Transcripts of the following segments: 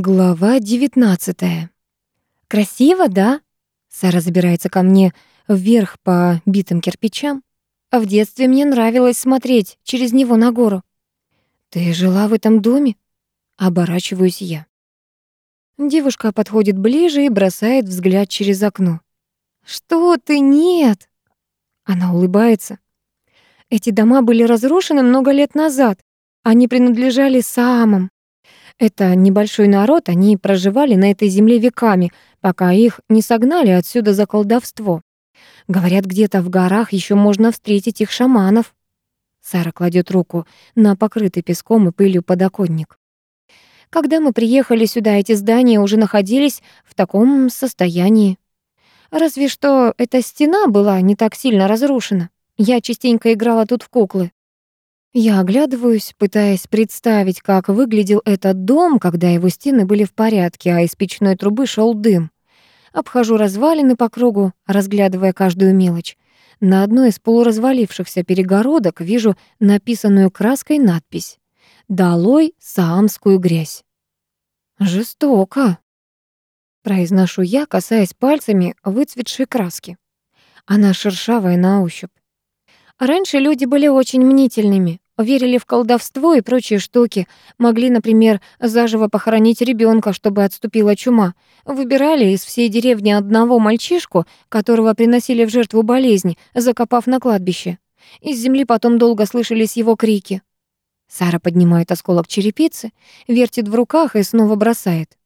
Глава 19. Красиво, да? Сара забирается ко мне вверх по битым кирпичам. А в детстве мне нравилось смотреть через него на гору. Ты жила в этом доме? Оборачиваюсь я. Девушка подходит ближе и бросает взгляд через окно. Что ты, нет? Она улыбается. Эти дома были разрушены много лет назад. Они принадлежали самым. Это небольшой народ, они проживали на этой земле веками, пока их не согнали отсюда за колдовство. Говорят, где-то в горах еще можно встретить их шаманов. Сара кладет руку на покрытый песком и пылью подоконник. Когда мы приехали сюда, эти здания уже находились в таком состоянии. Разве что эта стена была не так сильно разрушена. Я частенько играла тут в куклы. Я оглядываюсь, пытаясь представить, как выглядел этот дом, когда его стены были в порядке, а из печной трубы шел дым. Обхожу развалины по кругу, разглядывая каждую мелочь. На одной из полуразвалившихся перегородок вижу написанную краской надпись «Долой саамскую грязь». «Жестоко», — произношу я, касаясь пальцами выцветшей краски. Она шершавая на ощупь. Раньше люди были очень мнительными, верили в колдовство и прочие штуки, могли, например, заживо похоронить ребенка, чтобы отступила чума, выбирали из всей деревни одного мальчишку, которого приносили в жертву болезни, закопав на кладбище. Из земли потом долго слышались его крики. Сара поднимает осколок черепицы, вертит в руках и снова бросает.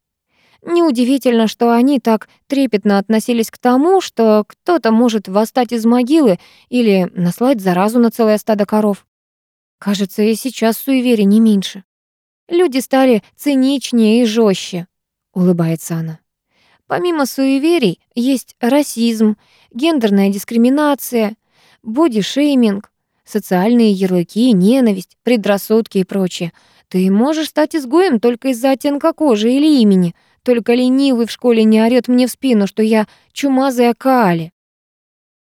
Неудивительно, что они так трепетно относились к тому, что кто-то может восстать из могилы или наслать заразу на целое стадо коров. Кажется, и сейчас суеверий не меньше. Люди стали циничнее и жестче, улыбается она. Помимо суеверий есть расизм, гендерная дискриминация, бодишейминг, социальные ярлыки, ненависть, предрассудки и прочее. Ты можешь стать изгоем только из-за оттенка кожи или имени — только ленивый в школе не орёт мне в спину, что я чумазая Каали.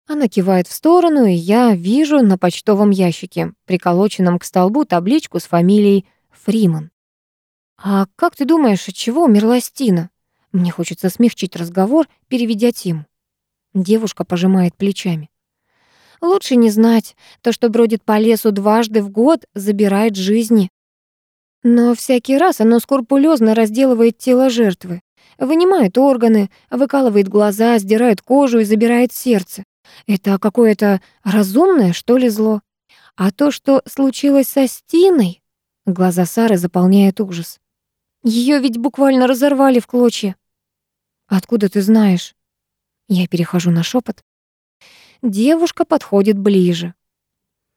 Она кивает в сторону, и я вижу на почтовом ящике, приколоченном к столбу, табличку с фамилией Фриман. «А как ты думаешь, от чего умерла Стина?» Мне хочется смягчить разговор, переведя тему. Девушка пожимает плечами. «Лучше не знать. То, что бродит по лесу дважды в год, забирает жизни. Но всякий раз оно скрупулезно разделывает тело жертвы, вынимает органы, выкалывает глаза, сдирает кожу и забирает сердце. Это какое-то разумное, что ли, зло? А то, что случилось со Стиной... Глаза Сары заполняют ужас. Ее ведь буквально разорвали в клочья. Откуда ты знаешь? Я перехожу на шепот. Девушка подходит ближе.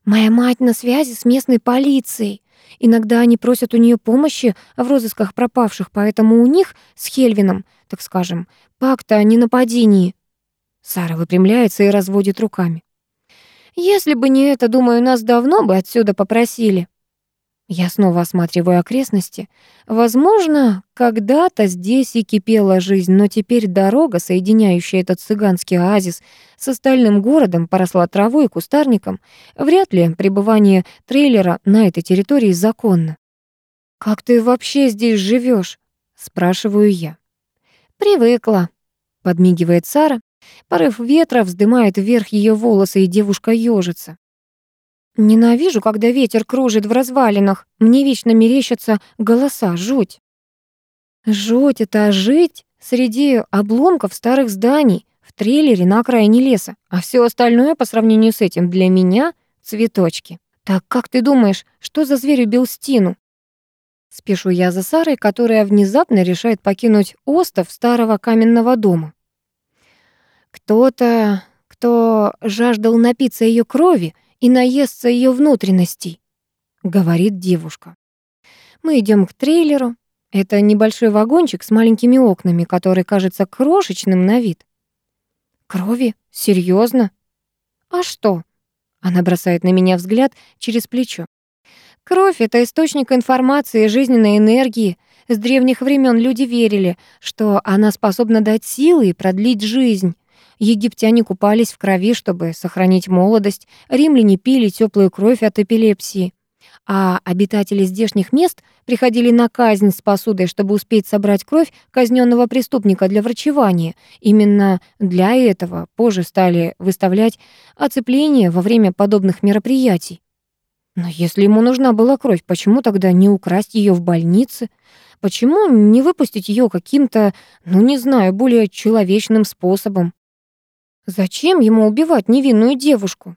Моя мать на связи с местной полицией. Иногда они просят у нее помощи в розысках пропавших, поэтому у них с Хельвином, так скажем, пакт о ненападении. Сара выпрямляется и разводит руками. Если бы не это, думаю, нас давно бы отсюда попросили. Я снова осматриваю окрестности. Возможно, когда-то здесь и кипела жизнь, но теперь дорога, соединяющая этот цыганский оазис с остальным городом, поросла травой и кустарником. Вряд ли пребывание трейлера на этой территории законно. «Как ты вообще здесь живешь? спрашиваю я. «Привыкла», — подмигивает Сара. Порыв ветра вздымает вверх ее волосы, и девушка ёжится. Ненавижу, когда ветер кружит в развалинах. Мне вечно мерещатся голоса, жуть. Жуть — это жить среди обломков старых зданий, в трейлере на окраине леса, а все остальное по сравнению с этим для меня — цветочки. Так как ты думаешь, что за зверь убил Стину? Спешу я за Сарой, которая внезапно решает покинуть остов старого каменного дома. Кто-то, кто жаждал напиться ее крови, и наестся ее внутренностей», — говорит девушка. Мы идем к трейлеру. Это небольшой вагончик с маленькими окнами, который кажется крошечным на вид. «Крови? Серьезно? «А что?» Она бросает на меня взгляд через плечо. «Кровь — это источник информации и жизненной энергии. С древних времен люди верили, что она способна дать силы и продлить жизнь. Египтяне купались в крови, чтобы сохранить молодость, римляне пили теплую кровь от эпилепсии. а обитатели здешних мест приходили на казнь с посудой, чтобы успеть собрать кровь казненного преступника для врачевания. Именно для этого позже стали выставлять оцепление во время подобных мероприятий. Но если ему нужна была кровь, почему тогда не украсть ее в больнице? Почему не выпустить ее каким-то, ну не знаю, более человечным способом? Зачем ему убивать невинную девушку?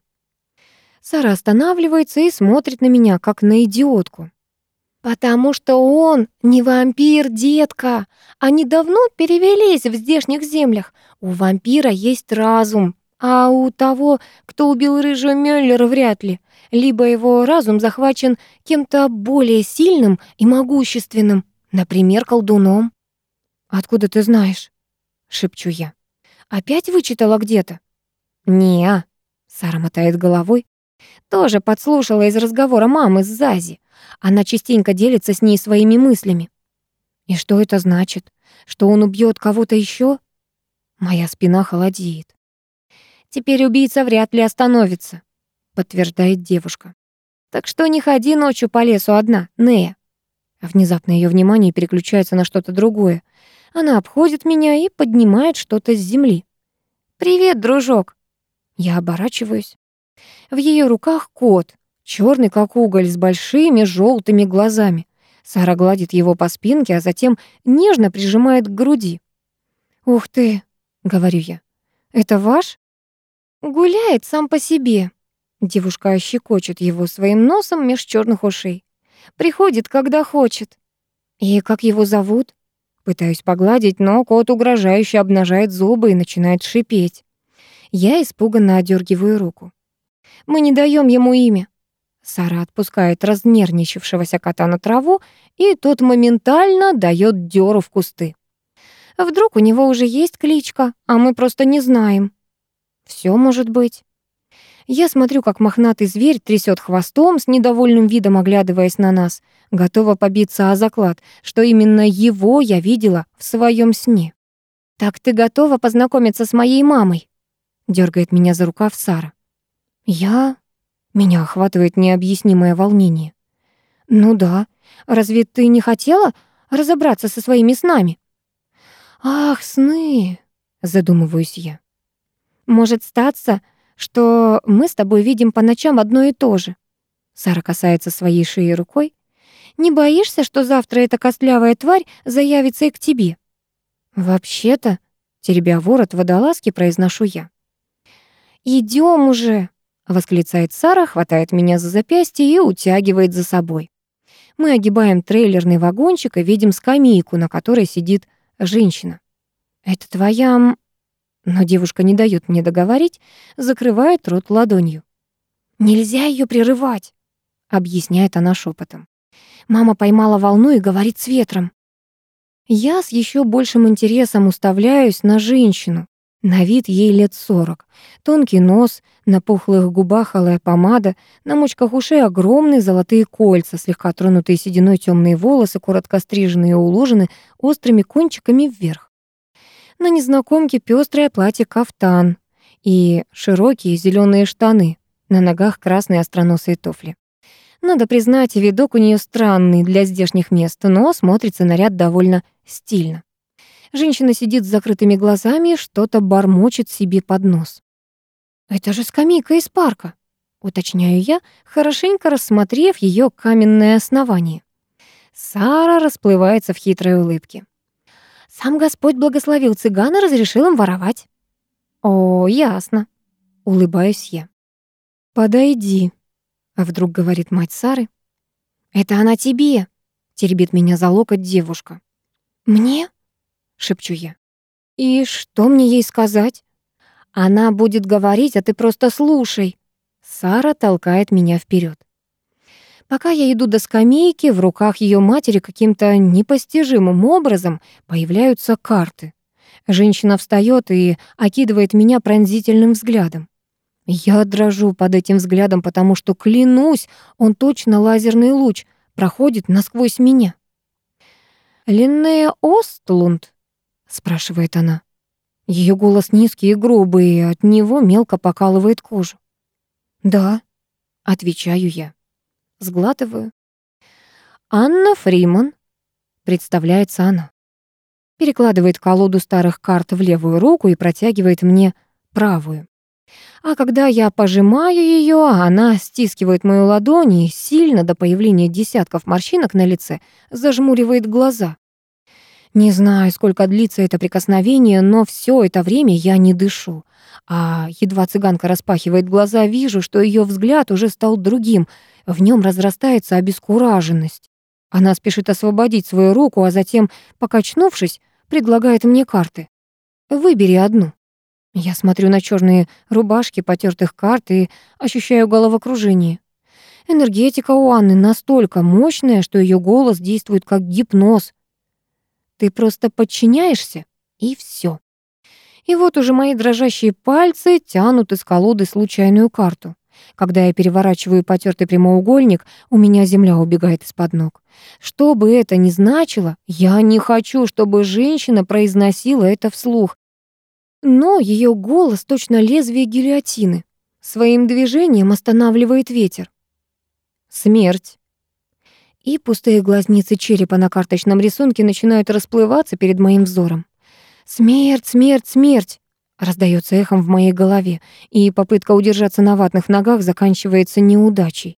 Сара останавливается и смотрит на меня, как на идиотку. «Потому что он не вампир, детка. Они давно перевелись в здешних землях. У вампира есть разум, а у того, кто убил рыжую Мюллер, вряд ли. Либо его разум захвачен кем-то более сильным и могущественным, например, колдуном». «Откуда ты знаешь?» — шепчу я. «Опять вычитала где-то?» «Не-а», Сара мотает головой. Тоже подслушала из разговора мамы с Зази. Она частенько делится с ней своими мыслями. И что это значит? Что он убьет кого-то еще? Моя спина холодеет. Теперь убийца вряд ли остановится, подтверждает девушка. Так что не ходи ночью по лесу одна, Нея. Внезапно ее внимание переключается на что-то другое. Она обходит меня и поднимает что-то с земли. «Привет, дружок!» Я оборачиваюсь. В ее руках кот, черный как уголь, с большими желтыми глазами. Сара гладит его по спинке, а затем нежно прижимает к груди. «Ух ты!» — говорю я. «Это ваш?» «Гуляет сам по себе». Девушка щекочет его своим носом меж черных ушей. «Приходит, когда хочет». «И как его зовут?» Пытаюсь погладить, но кот угрожающе обнажает зубы и начинает шипеть. Я испуганно одергиваю руку. Мы не даем ему имя». Сара отпускает разнервничавшегося кота на траву, и тот моментально дает дёру в кусты. Вдруг у него уже есть кличка, а мы просто не знаем. Все может быть. Я смотрю, как мохнатый зверь трясет хвостом, с недовольным видом оглядываясь на нас, готова побиться о заклад, что именно его я видела в своем сне. «Так ты готова познакомиться с моей мамой?» дергает меня за рукав Сара. «Я?» Меня охватывает необъяснимое волнение. «Ну да. Разве ты не хотела разобраться со своими снами?» «Ах, сны!» — задумываюсь я. «Может статься, что мы с тобой видим по ночам одно и то же?» Сара касается своей шеи рукой. «Не боишься, что завтра эта костлявая тварь заявится и к тебе?» «Вообще-то», — теребя ворот водолазки, произношу я. «Идём уже!» восклицает Сара, хватает меня за запястье и утягивает за собой. Мы огибаем трейлерный вагончик и видим скамейку, на которой сидит женщина. «Это твоя...» Но девушка не дает мне договорить, закрывает рот ладонью. «Нельзя ее прерывать», — объясняет она шепотом. Мама поймала волну и говорит с ветром. Я с еще большим интересом уставляюсь на женщину, на вид ей лет сорок. Тонкий нос, на пухлых губах алая помада, на мочках ушей огромные золотые кольца, слегка тронутые сединой темные волосы, коротко стриженные и уложены острыми кончиками вверх. На незнакомке пестрое платье-кафтан и широкие зеленые штаны, на ногах красные остроносые туфли. Надо признать, видок у нее странный для здешних мест, но смотрится наряд довольно стильно. Женщина сидит с закрытыми глазами и что-то бормочет себе под нос. «Это же скамейка из парка», — уточняю я, хорошенько рассмотрев ее каменное основание. Сара расплывается в хитрой улыбке. «Сам Господь благословил цыган и разрешил им воровать». «О, ясно», — улыбаюсь я. «Подойди», — вдруг говорит мать Сары. «Это она тебе», — теребит меня за локоть девушка. «Мне?» шепчу я. И что мне ей сказать? Она будет говорить, а ты просто слушай. Сара толкает меня вперед. Пока я иду до скамейки, в руках ее матери каким-то непостижимым образом появляются карты. Женщина встает и окидывает меня пронзительным взглядом. Я дрожу под этим взглядом, потому что, клянусь, он точно лазерный луч проходит насквозь меня. Линнея Остлунд спрашивает она. Ее голос низкий и грубый, и от него мелко покалывает кожу. «Да», — отвечаю я. Сглатываю. «Анна Фриман», — представляется она. Перекладывает колоду старых карт в левую руку и протягивает мне правую. А когда я пожимаю ее, она стискивает мою ладонь и сильно до появления десятков морщинок на лице зажмуривает глаза. Не знаю, сколько длится это прикосновение, но все это время я не дышу. А едва цыганка распахивает глаза, вижу, что ее взгляд уже стал другим. В нем разрастается обескураженность. Она спешит освободить свою руку, а затем, покачнувшись, предлагает мне карты. Выбери одну. Я смотрю на черные рубашки потертых карт и ощущаю головокружение. Энергетика у Анны настолько мощная, что ее голос действует как гипноз. Ты просто подчиняешься, и все. И вот уже мои дрожащие пальцы тянут из колоды случайную карту. Когда я переворачиваю потертый прямоугольник, у меня земля убегает из-под ног. Что бы это ни значило, я не хочу, чтобы женщина произносила это вслух. Но ее голос точно лезвие гильотины. Своим движением останавливает ветер. Смерть. И пустые глазницы черепа на карточном рисунке начинают расплываться перед моим взором. «Смерть, смерть, смерть!» раздается эхом в моей голове, и попытка удержаться на ватных ногах заканчивается неудачей.